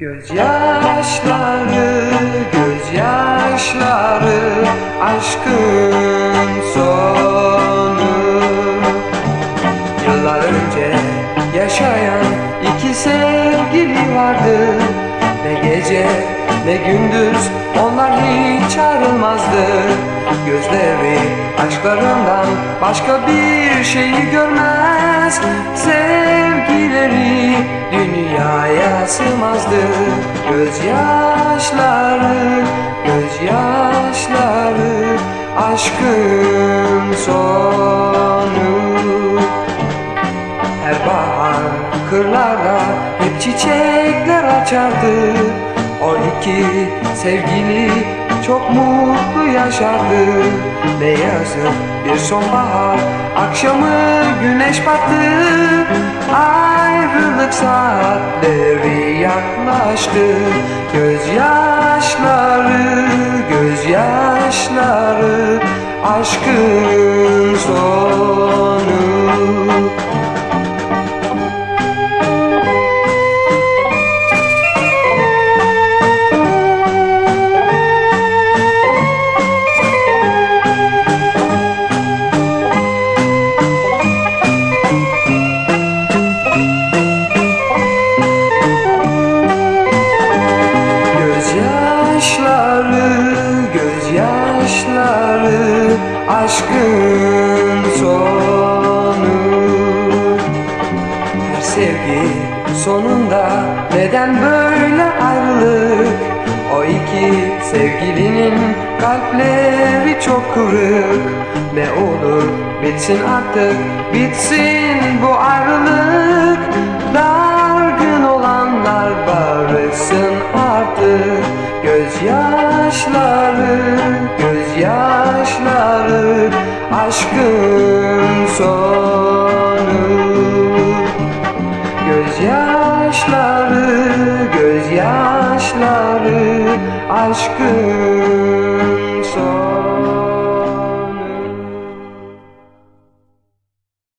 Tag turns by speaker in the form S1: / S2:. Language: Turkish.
S1: Gözyaşları, gözyaşları, aşkın sonu. Yıllar önce yaşayan iki sevgili vardı. Ne gece ne gündüz onlar hiç ayrılmazdı. Gözleri aşklarından başka bir şeyi görmez. Dünyaya sığmazdı Gözyaşları, gözyaşları Aşkın sonu. Her bahar kırlarda hep çiçekler açardı. O iki sevgili çok mutlu yaşardı. Ne yazık bir sonbahar akşamı güneş battı. Ayrılık saatleri yaklaştı. Gözyaşları, gözyaşları Aşkın gözyaşları Aşkın sonu. Her sevgi sonunda neden böyle ayrılık? O iki sevgilinin kalpleri çok kırık Ne olur bitsin artık bitsin bu ayrılık Gözyaşları, gözyaşları Aşkın sonu. Gözyaşları, gözyaşları Aşkın